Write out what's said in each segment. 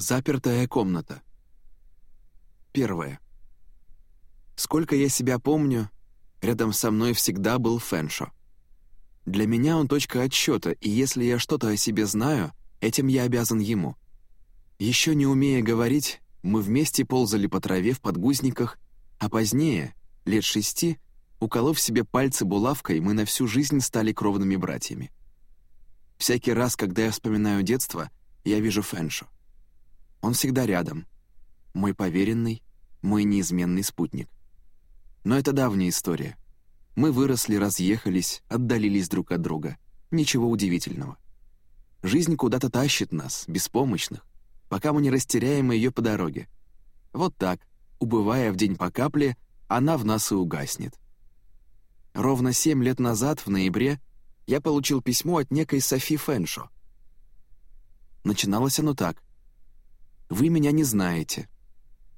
Запертая комната. Первое. Сколько я себя помню, рядом со мной всегда был Фэншо. Для меня он точка отсчета, и если я что-то о себе знаю, этим я обязан ему. Еще не умея говорить, мы вместе ползали по траве в подгузниках, а позднее, лет шести, уколов себе пальцы булавкой, мы на всю жизнь стали кровными братьями. Всякий раз, когда я вспоминаю детство, я вижу Фэншо. Он всегда рядом. Мой поверенный, мой неизменный спутник. Но это давняя история. Мы выросли, разъехались, отдалились друг от друга. Ничего удивительного. Жизнь куда-то тащит нас, беспомощных, пока мы не растеряем ее по дороге. Вот так, убывая в день по капле, она в нас и угаснет. Ровно семь лет назад, в ноябре, я получил письмо от некой Софи Фэншо. Начиналось оно так. Вы меня не знаете.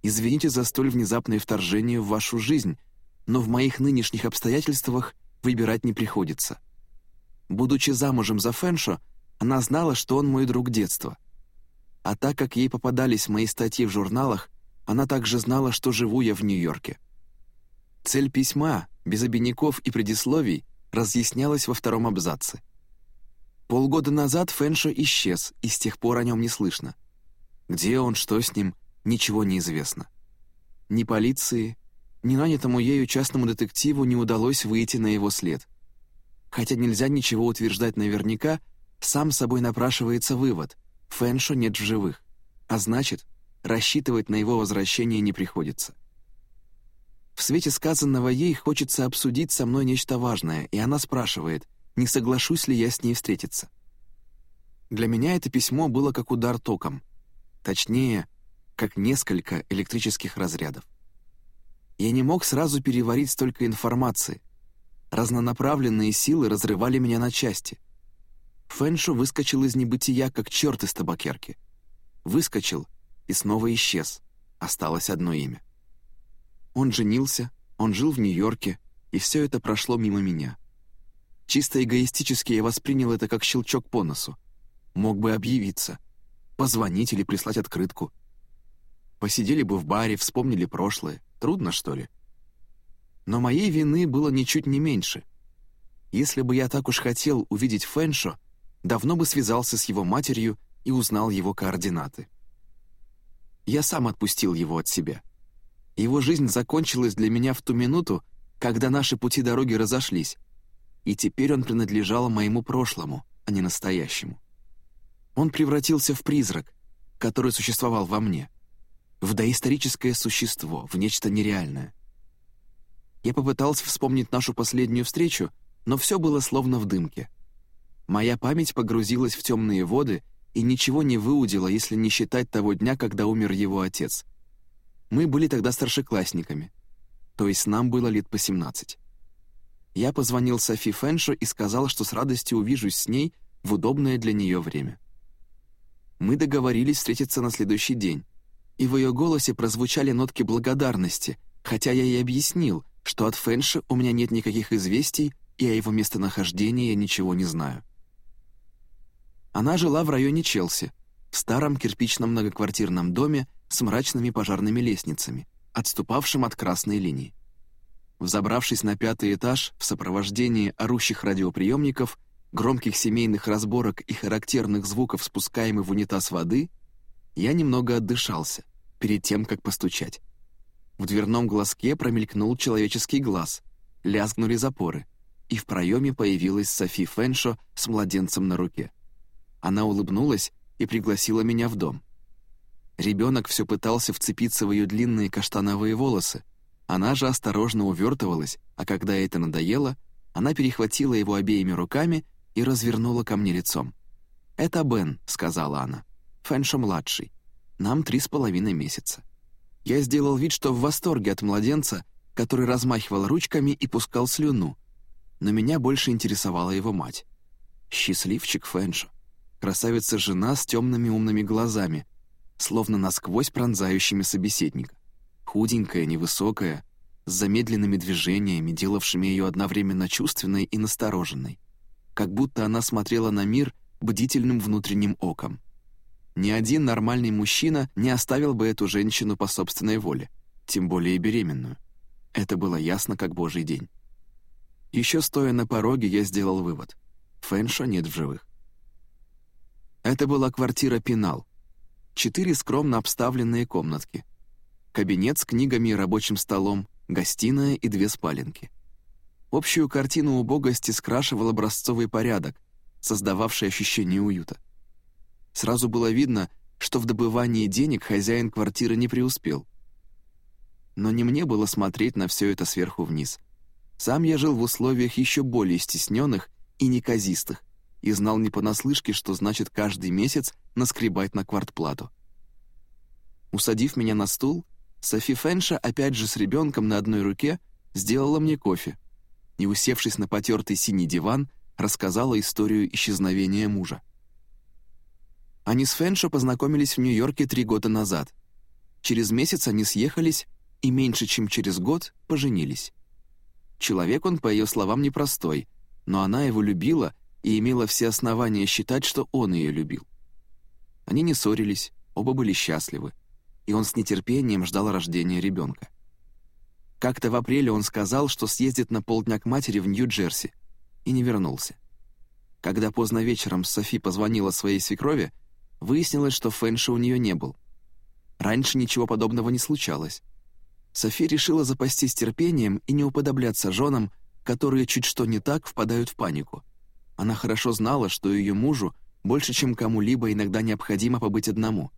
Извините за столь внезапное вторжение в вашу жизнь, но в моих нынешних обстоятельствах выбирать не приходится. Будучи замужем за Фэншо, она знала, что он мой друг детства. А так как ей попадались мои статьи в журналах, она также знала, что живу я в Нью-Йорке. Цель письма, без обиняков и предисловий, разъяснялась во втором абзаце. Полгода назад Фэншо исчез, и с тех пор о нем не слышно. Где он, что с ним, ничего не известно. Ни полиции, ни нанятому ею частному детективу не удалось выйти на его след. Хотя нельзя ничего утверждать наверняка, сам собой напрашивается вывод — Фэншо нет в живых, а значит, рассчитывать на его возвращение не приходится. В свете сказанного ей хочется обсудить со мной нечто важное, и она спрашивает, не соглашусь ли я с ней встретиться. Для меня это письмо было как удар током. Точнее, как несколько электрических разрядов. Я не мог сразу переварить столько информации. Разнонаправленные силы разрывали меня на части. Фэншу выскочил из небытия, как черт из табакерки. Выскочил и снова исчез. Осталось одно имя. Он женился, он жил в Нью-Йорке, и все это прошло мимо меня. Чисто эгоистически я воспринял это как щелчок по носу. Мог бы объявиться — Позвонить или прислать открытку. Посидели бы в баре, вспомнили прошлое. Трудно, что ли? Но моей вины было ничуть не меньше. Если бы я так уж хотел увидеть Фэншо, давно бы связался с его матерью и узнал его координаты. Я сам отпустил его от себя. Его жизнь закончилась для меня в ту минуту, когда наши пути дороги разошлись, и теперь он принадлежал моему прошлому, а не настоящему. Он превратился в призрак, который существовал во мне, в доисторическое существо, в нечто нереальное. Я попытался вспомнить нашу последнюю встречу, но все было словно в дымке. Моя память погрузилась в темные воды и ничего не выудила, если не считать того дня, когда умер его отец. Мы были тогда старшеклассниками, то есть нам было лет по 17. Я позвонил Софи Фэншо и сказал, что с радостью увижусь с ней в удобное для нее время. Мы договорились встретиться на следующий день, и в ее голосе прозвучали нотки благодарности, хотя я ей объяснил, что от Фэнши у меня нет никаких известий, и о его местонахождении я ничего не знаю. Она жила в районе Челси, в старом кирпичном многоквартирном доме с мрачными пожарными лестницами, отступавшим от красной линии. Взобравшись на пятый этаж в сопровождении орущих радиоприемников, громких семейных разборок и характерных звуков, спускаемой в унитаз воды, я немного отдышался перед тем, как постучать. В дверном глазке промелькнул человеческий глаз, лязгнули запоры, и в проеме появилась Софи Фэншо с младенцем на руке. Она улыбнулась и пригласила меня в дом. Ребенок все пытался вцепиться в ее длинные каштановые волосы, она же осторожно увертывалась, а когда это надоело, она перехватила его обеими руками и развернула ко мне лицом. «Это Бен», — сказала она. «Фэншо-младший. Нам три с половиной месяца». Я сделал вид, что в восторге от младенца, который размахивал ручками и пускал слюну, но меня больше интересовала его мать. Счастливчик Фэншо. Красавица-жена с темными умными глазами, словно насквозь пронзающими собеседника. Худенькая, невысокая, с замедленными движениями, делавшими ее одновременно чувственной и настороженной как будто она смотрела на мир бдительным внутренним оком. Ни один нормальный мужчина не оставил бы эту женщину по собственной воле, тем более беременную. Это было ясно, как божий день. Еще стоя на пороге, я сделал вывод. Фэншо нет в живых. Это была квартира Пенал. Четыре скромно обставленные комнатки. Кабинет с книгами и рабочим столом, гостиная и две спаленки. Общую картину убогости скрашивал образцовый порядок, создававший ощущение уюта. Сразу было видно, что в добывании денег хозяин квартиры не преуспел. Но не мне было смотреть на все это сверху вниз. Сам я жил в условиях еще более стесненных и неказистых, и знал не понаслышке, что значит каждый месяц наскребать на квартплату. Усадив меня на стул, Софи Фенша, опять же с ребенком на одной руке, сделала мне кофе и, усевшись на потертый синий диван, рассказала историю исчезновения мужа. Они с Феншо познакомились в Нью-Йорке три года назад. Через месяц они съехались и меньше чем через год поженились. Человек он, по ее словам, непростой, но она его любила и имела все основания считать, что он ее любил. Они не ссорились, оба были счастливы, и он с нетерпением ждал рождения ребенка. Как-то в апреле он сказал, что съездит на полдня к матери в Нью-Джерси, и не вернулся. Когда поздно вечером Софи позвонила своей свекрови, выяснилось, что Фэнша у нее не был. Раньше ничего подобного не случалось. Софи решила запастись терпением и не уподобляться женам, которые чуть что не так впадают в панику. Она хорошо знала, что ее мужу больше, чем кому-либо, иногда необходимо побыть одному.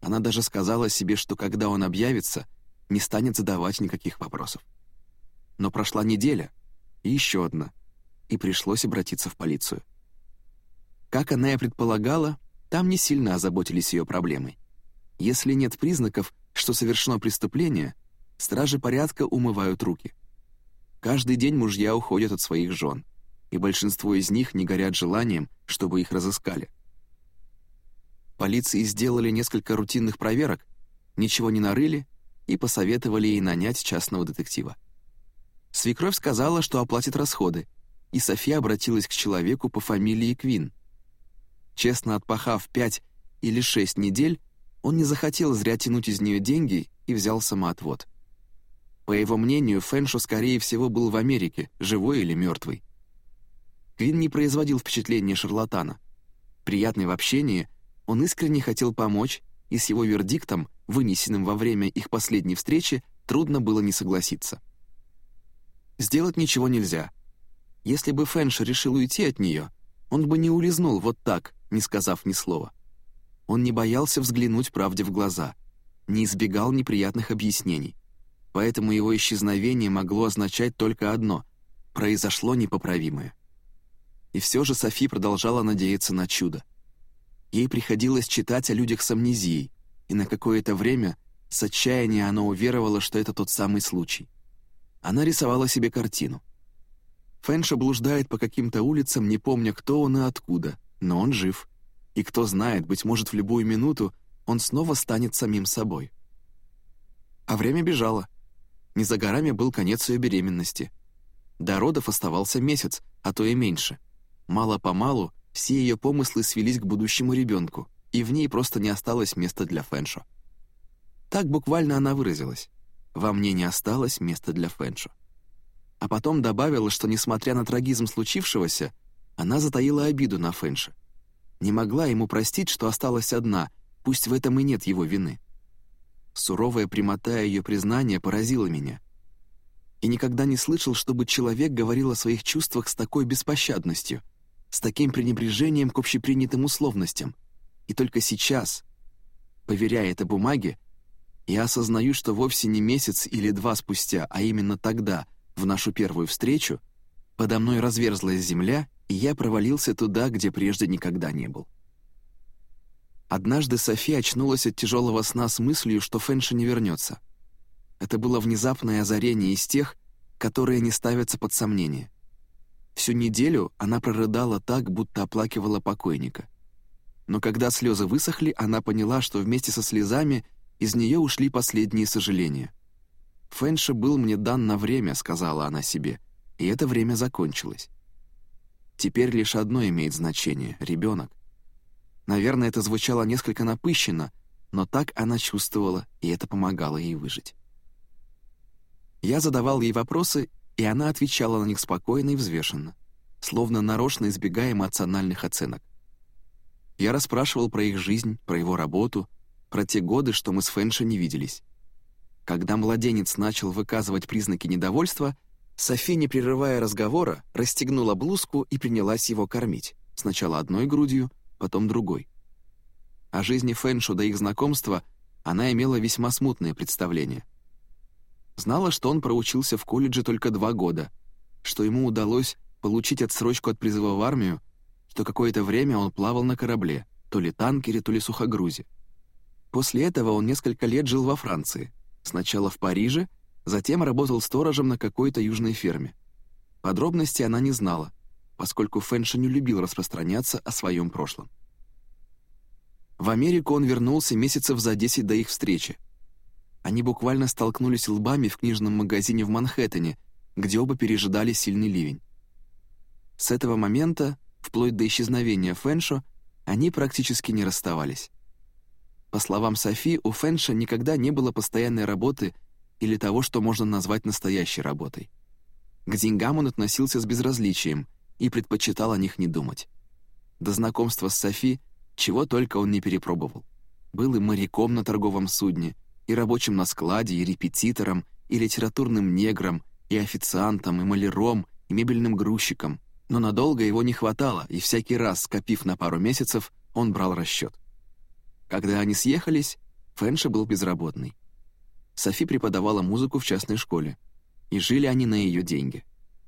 Она даже сказала себе, что когда он объявится, не станет задавать никаких вопросов. Но прошла неделя, и еще одна, и пришлось обратиться в полицию. Как она и предполагала, там не сильно озаботились ее проблемой. Если нет признаков, что совершено преступление, стражи порядка умывают руки. Каждый день мужья уходят от своих жен, и большинство из них не горят желанием, чтобы их разыскали. Полиции сделали несколько рутинных проверок, ничего не нарыли и посоветовали ей нанять частного детектива. Свекровь сказала, что оплатит расходы, и София обратилась к человеку по фамилии Квин. Честно отпахав пять или шесть недель, он не захотел зря тянуть из нее деньги и взял самоотвод. По его мнению, Фэншо, скорее всего, был в Америке, живой или мертвый. Квин не производил впечатления шарлатана. Приятный в общении, он искренне хотел помочь, и с его вердиктом, вынесенным во время их последней встречи, трудно было не согласиться. Сделать ничего нельзя. Если бы Фэнш решил уйти от нее, он бы не улизнул вот так, не сказав ни слова. Он не боялся взглянуть правде в глаза, не избегал неприятных объяснений. Поэтому его исчезновение могло означать только одно — произошло непоправимое. И все же Софи продолжала надеяться на чудо. Ей приходилось читать о людях с амнезией, и на какое-то время с отчаяния она уверовала, что это тот самый случай. Она рисовала себе картину. Фэнша блуждает по каким-то улицам, не помня, кто он и откуда, но он жив. И кто знает, быть может, в любую минуту он снова станет самим собой. А время бежало. Не за горами был конец ее беременности. До родов оставался месяц, а то и меньше. Мало-помалу все ее помыслы свелись к будущему ребенку, и в ней просто не осталось места для Фэншо. Так буквально она выразилась. «Во мне не осталось места для Фэншо». А потом добавила, что, несмотря на трагизм случившегося, она затаила обиду на Фэншо не могла ему простить, что осталась одна, пусть в этом и нет его вины. Суровая прямота ее признания поразила меня. И никогда не слышал, чтобы человек говорил о своих чувствах с такой беспощадностью, с таким пренебрежением к общепринятым условностям. И только сейчас, поверяя это бумаге, я осознаю, что вовсе не месяц или два спустя, а именно тогда, в нашу первую встречу, подо мной разверзлась земля, и я провалился туда, где прежде никогда не был. Однажды Софи очнулась от тяжелого сна с мыслью, что Фэнши не вернется. Это было внезапное озарение из тех, которые не ставятся под сомнение. Всю неделю она прорыдала так, будто оплакивала покойника. Но когда слезы высохли, она поняла, что вместе со слезами из нее ушли последние сожаления. «Фэнши был мне дан на время», — сказала она себе, — «и это время закончилось. Теперь лишь одно имеет значение — ребенок. Наверное, это звучало несколько напыщенно, но так она чувствовала, и это помогало ей выжить. Я задавал ей вопросы, и она отвечала на них спокойно и взвешенно, словно нарочно избегая эмоциональных оценок. Я расспрашивал про их жизнь, про его работу, про те годы, что мы с Фэнши не виделись. Когда младенец начал выказывать признаки недовольства, Софи, не прерывая разговора, расстегнула блузку и принялась его кормить, сначала одной грудью, потом другой. О жизни Фэншу до их знакомства она имела весьма смутное представление. Знала, что он проучился в колледже только два года, что ему удалось получить отсрочку от призыва в армию, что какое-то время он плавал на корабле, то ли танкере, то ли сухогрузе. После этого он несколько лет жил во Франции, сначала в Париже, затем работал сторожем на какой-то южной ферме. Подробностей она не знала, поскольку Фэнши не любил распространяться о своем прошлом. В Америку он вернулся месяцев за 10 до их встречи. Они буквально столкнулись лбами в книжном магазине в Манхэттене, где оба пережидали сильный ливень. С этого момента, вплоть до исчезновения Фэншо, они практически не расставались. По словам Софи, у Фэнша никогда не было постоянной работы или того, что можно назвать настоящей работой. К деньгам он относился с безразличием и предпочитал о них не думать. До знакомства с Софи чего только он не перепробовал. Был и моряком на торговом судне, и рабочим на складе, и репетитором, и литературным негром, и официантом, и маляром, и мебельным грузчиком. Но надолго его не хватало, и всякий раз, скопив на пару месяцев, он брал расчет. Когда они съехались, Фэнши был безработный. Софи преподавала музыку в частной школе, и жили они на ее деньги.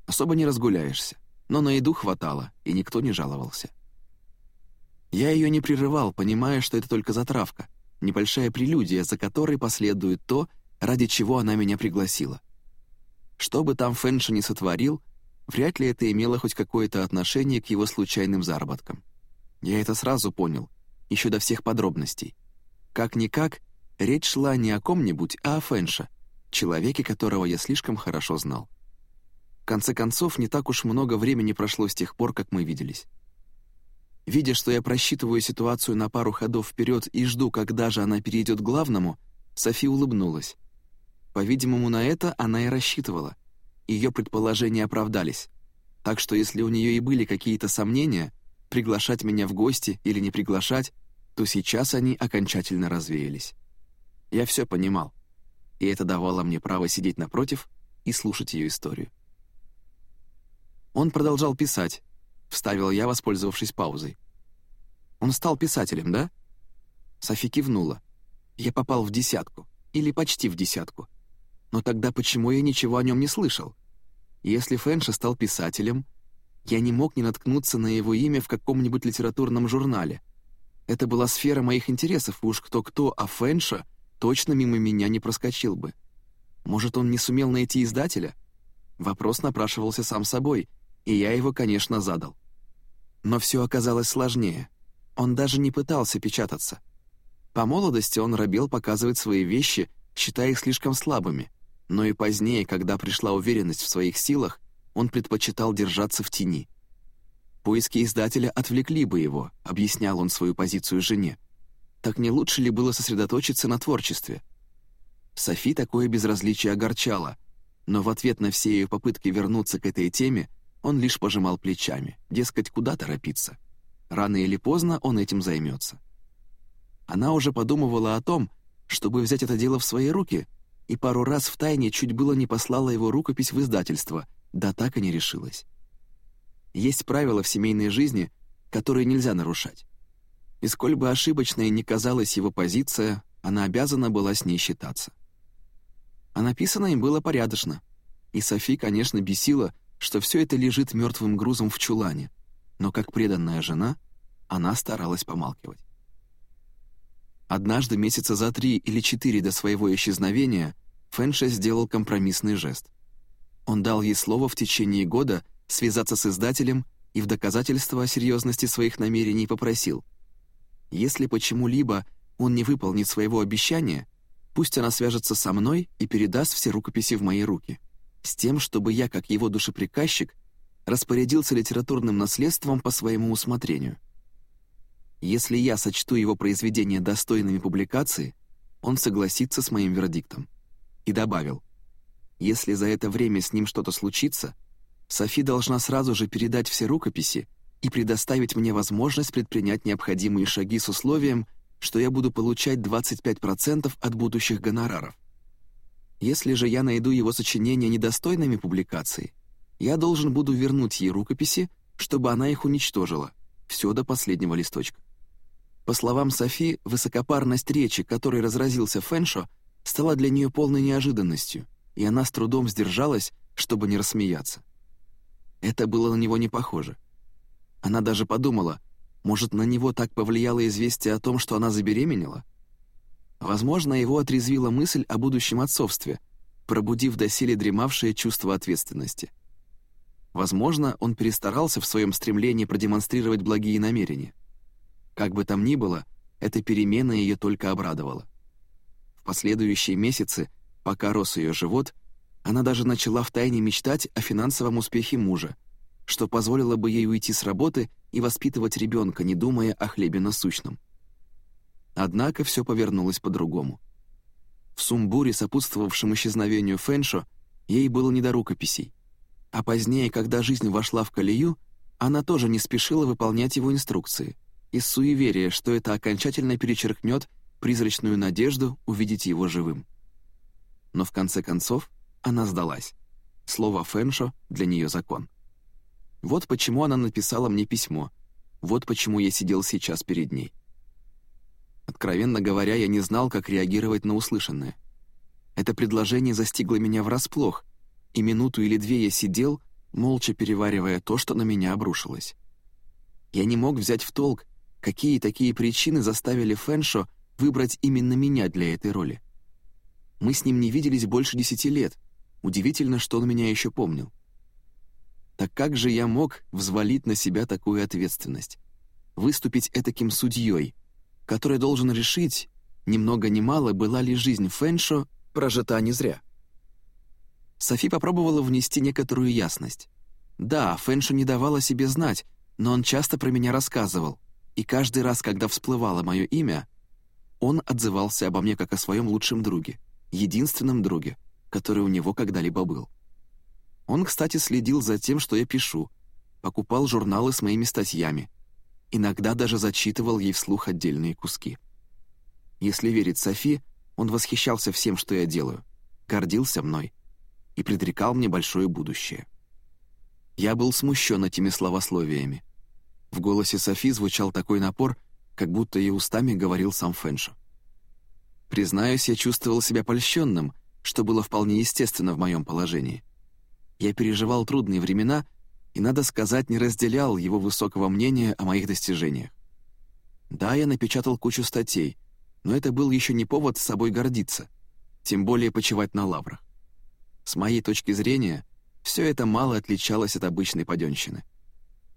Особо не разгуляешься, но на еду хватало, и никто не жаловался. Я ее не прерывал, понимая, что это только затравка, небольшая прелюдия, за которой последует то, ради чего она меня пригласила. Что бы там Фэнши не сотворил, вряд ли это имело хоть какое-то отношение к его случайным заработкам. Я это сразу понял, еще до всех подробностей. Как-никак, речь шла не о ком-нибудь, а о Фэнше, человеке, которого я слишком хорошо знал. В конце концов, не так уж много времени прошло с тех пор, как мы виделись. Видя, что я просчитываю ситуацию на пару ходов вперед и жду, когда же она перейдет к главному, Софи улыбнулась. По-видимому, на это она и рассчитывала. Ее предположения оправдались. Так что если у нее и были какие-то сомнения, приглашать меня в гости или не приглашать, то сейчас они окончательно развеялись. Я все понимал, и это давало мне право сидеть напротив и слушать ее историю. Он продолжал писать, вставил я, воспользовавшись паузой. «Он стал писателем, да?» Софи кивнула. «Я попал в десятку. Или почти в десятку. Но тогда почему я ничего о нем не слышал? Если Фэнша стал писателем, я не мог не наткнуться на его имя в каком-нибудь литературном журнале. Это была сфера моих интересов, уж кто-кто, а Фэнша точно мимо меня не проскочил бы. Может, он не сумел найти издателя? Вопрос напрашивался сам собой, и я его, конечно, задал. Но все оказалось сложнее. Он даже не пытался печататься. По молодости он робел показывать свои вещи, считая их слишком слабыми, но и позднее, когда пришла уверенность в своих силах, он предпочитал держаться в тени. Поиски издателя отвлекли бы его, объяснял он свою позицию жене. Так не лучше ли было сосредоточиться на творчестве? Софи такое безразличие огорчало, но в ответ на все ее попытки вернуться к этой теме он лишь пожимал плечами, дескать, куда торопиться. Рано или поздно он этим займется. Она уже подумывала о том, чтобы взять это дело в свои руки, и пару раз в тайне чуть было не послала его рукопись в издательство, да так и не решилась. Есть правила в семейной жизни, которые нельзя нарушать. И сколь бы ошибочной ни казалась его позиция, она обязана была с ней считаться. А написано им было порядочно, и Софи, конечно, бесила, что все это лежит мертвым грузом в чулане, но как преданная жена она старалась помалкивать. Однажды, месяца за три или четыре до своего исчезновения, Фэнша сделал компромиссный жест. Он дал ей слово в течение года связаться с издателем и в доказательство о серьезности своих намерений попросил. Если почему-либо он не выполнит своего обещания, пусть она свяжется со мной и передаст все рукописи в мои руки с тем, чтобы я, как его душеприказчик, распорядился литературным наследством по своему усмотрению. Если я сочту его произведения достойными публикации, он согласится с моим вердиктом. И добавил, если за это время с ним что-то случится, Софи должна сразу же передать все рукописи и предоставить мне возможность предпринять необходимые шаги с условием, что я буду получать 25% от будущих гонораров. Если же я найду его сочинения недостойными публикации, я должен буду вернуть ей рукописи, чтобы она их уничтожила, все до последнего листочка. По словам Софи, высокопарность речи, которой разразился Фэншо, стала для нее полной неожиданностью, и она с трудом сдержалась, чтобы не рассмеяться. Это было на него не похоже. Она даже подумала, может, на него так повлияло известие о том, что она забеременела? Возможно, его отрезвила мысль о будущем отцовстве, пробудив доселе дремавшее чувство ответственности. Возможно, он перестарался в своем стремлении продемонстрировать благие намерения. Как бы там ни было, эта перемена ее только обрадовала. В последующие месяцы, пока рос ее живот, она даже начала втайне мечтать о финансовом успехе мужа, что позволило бы ей уйти с работы и воспитывать ребенка, не думая о хлебе насущном. Однако все повернулось по-другому. В сумбуре, сопутствовавшем исчезновению Фэншо, ей было не до рукописей. А позднее, когда жизнь вошла в колею, она тоже не спешила выполнять его инструкции, из суеверия, что это окончательно перечеркнет призрачную надежду увидеть его живым. Но в конце концов она сдалась. Слово «фэншо» для нее закон. Вот почему она написала мне письмо. Вот почему я сидел сейчас перед ней. Откровенно говоря, я не знал, как реагировать на услышанное. Это предложение застигло меня врасплох, и минуту или две я сидел, молча переваривая то, что на меня обрушилось. Я не мог взять в толк, какие такие причины заставили Фэншо выбрать именно меня для этой роли. Мы с ним не виделись больше десяти лет. Удивительно, что он меня еще помнил. Так как же я мог взвалить на себя такую ответственность? Выступить этаким судьей, который должен решить, ни много ни мало, была ли жизнь Фэншо прожита не зря. Софи попробовала внести некоторую ясность. Да, Фэншо не давала себе знать, но он часто про меня рассказывал, и каждый раз, когда всплывало мое имя, он отзывался обо мне как о своем лучшем друге, единственном друге, который у него когда-либо был. Он, кстати, следил за тем, что я пишу, покупал журналы с моими статьями, иногда даже зачитывал ей вслух отдельные куски. Если верить Софи, он восхищался всем, что я делаю, гордился мной и предрекал мне большое будущее. Я был смущен этими словословиями. В голосе Софи звучал такой напор, как будто ей устами говорил сам Фэншо. Признаюсь, я чувствовал себя польщенным, что было вполне естественно в моем положении. Я переживал трудные времена и, надо сказать, не разделял его высокого мнения о моих достижениях. Да, я напечатал кучу статей, но это был еще не повод с собой гордиться, тем более почивать на лаврах. С моей точки зрения, все это мало отличалось от обычной паденщины.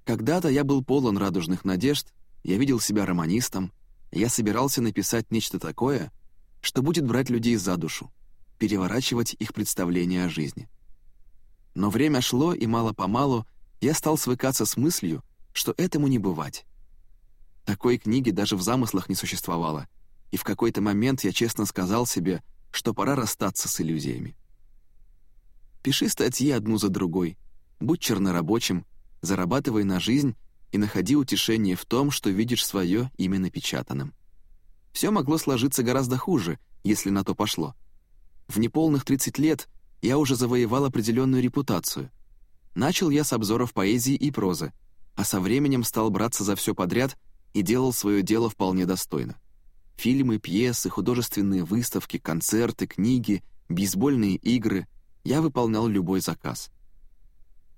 Когда-то я был полон радужных надежд, я видел себя романистом, я собирался написать нечто такое, что будет брать людей за душу, переворачивать их представления о жизни. Но время шло, и мало-помалу я стал свыкаться с мыслью, что этому не бывать. Такой книги даже в замыслах не существовало, и в какой-то момент я честно сказал себе, что пора расстаться с иллюзиями. Пиши статьи одну за другой, будь чернорабочим, зарабатывай на жизнь и находи утешение в том, что видишь свое имя напечатанным. Все могло сложиться гораздо хуже, если на то пошло. В неполных 30 лет я уже завоевал определенную репутацию. Начал я с обзоров поэзии и прозы, а со временем стал браться за все подряд и делал свое дело вполне достойно. Фильмы, пьесы, художественные выставки, концерты, книги, бейсбольные игры — я выполнял любой заказ.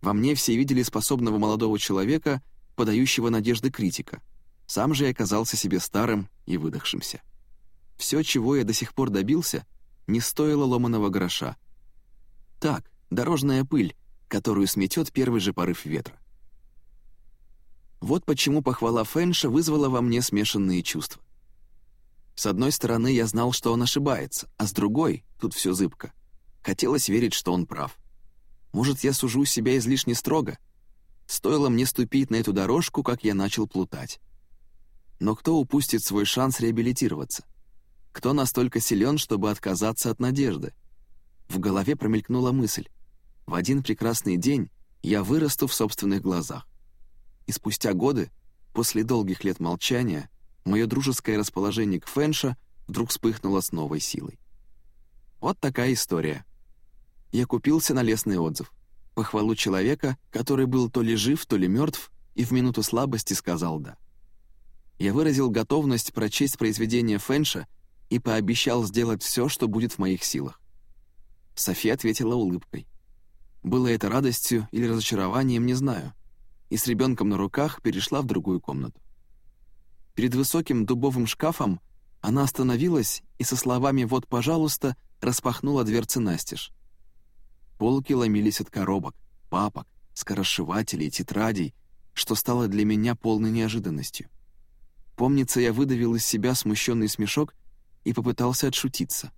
Во мне все видели способного молодого человека, подающего надежды критика. Сам же я оказался себе старым и выдохшимся. Все, чего я до сих пор добился, не стоило ломаного гроша — так, дорожная пыль, которую сметет первый же порыв ветра. Вот почему похвала Фэнша вызвала во мне смешанные чувства. С одной стороны, я знал, что он ошибается, а с другой, тут все зыбко, хотелось верить, что он прав. Может, я сужу себя излишне строго? Стоило мне ступить на эту дорожку, как я начал плутать. Но кто упустит свой шанс реабилитироваться? Кто настолько силен, чтобы отказаться от надежды? В голове промелькнула мысль. В один прекрасный день я вырасту в собственных глазах. И спустя годы, после долгих лет молчания, мое дружеское расположение к Фэнша вдруг вспыхнуло с новой силой. Вот такая история. Я купился на лестный отзыв. Похвалу человека, который был то ли жив, то ли мертв, и в минуту слабости сказал «да». Я выразил готовность прочесть произведение Фэнша и пообещал сделать все, что будет в моих силах. София ответила улыбкой. Было это радостью или разочарованием, не знаю, и с ребенком на руках перешла в другую комнату. Перед высоким дубовым шкафом она остановилась и со словами «вот, пожалуйста» распахнула дверцы настежь. Полки ломились от коробок, папок, скоросшивателей, тетрадей, что стало для меня полной неожиданностью. Помнится, я выдавил из себя смущенный смешок и попытался отшутиться.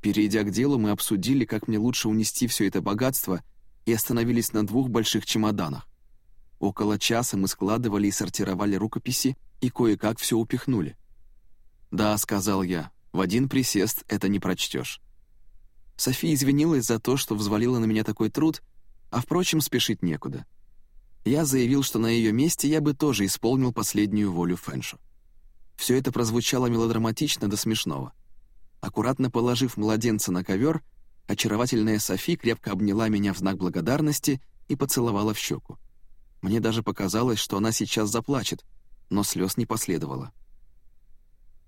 Перейдя к делу, мы обсудили, как мне лучше унести все это богатство, и остановились на двух больших чемоданах. Около часа мы складывали и сортировали рукописи, и кое-как все упихнули. «Да», — сказал я, — «в один присест это не прочтешь». София извинилась за то, что взвалила на меня такой труд, а, впрочем, спешить некуда. Я заявил, что на ее месте я бы тоже исполнил последнюю волю Фэншу. Все это прозвучало мелодраматично до смешного. Аккуратно положив младенца на ковер, очаровательная Софи крепко обняла меня в знак благодарности и поцеловала в щеку. Мне даже показалось, что она сейчас заплачет, но слез не последовало.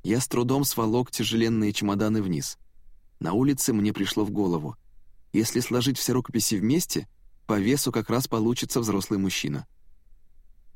Я с трудом сволок тяжеленные чемоданы вниз. На улице мне пришло в голову. Если сложить все рукописи вместе, по весу как раз получится взрослый мужчина.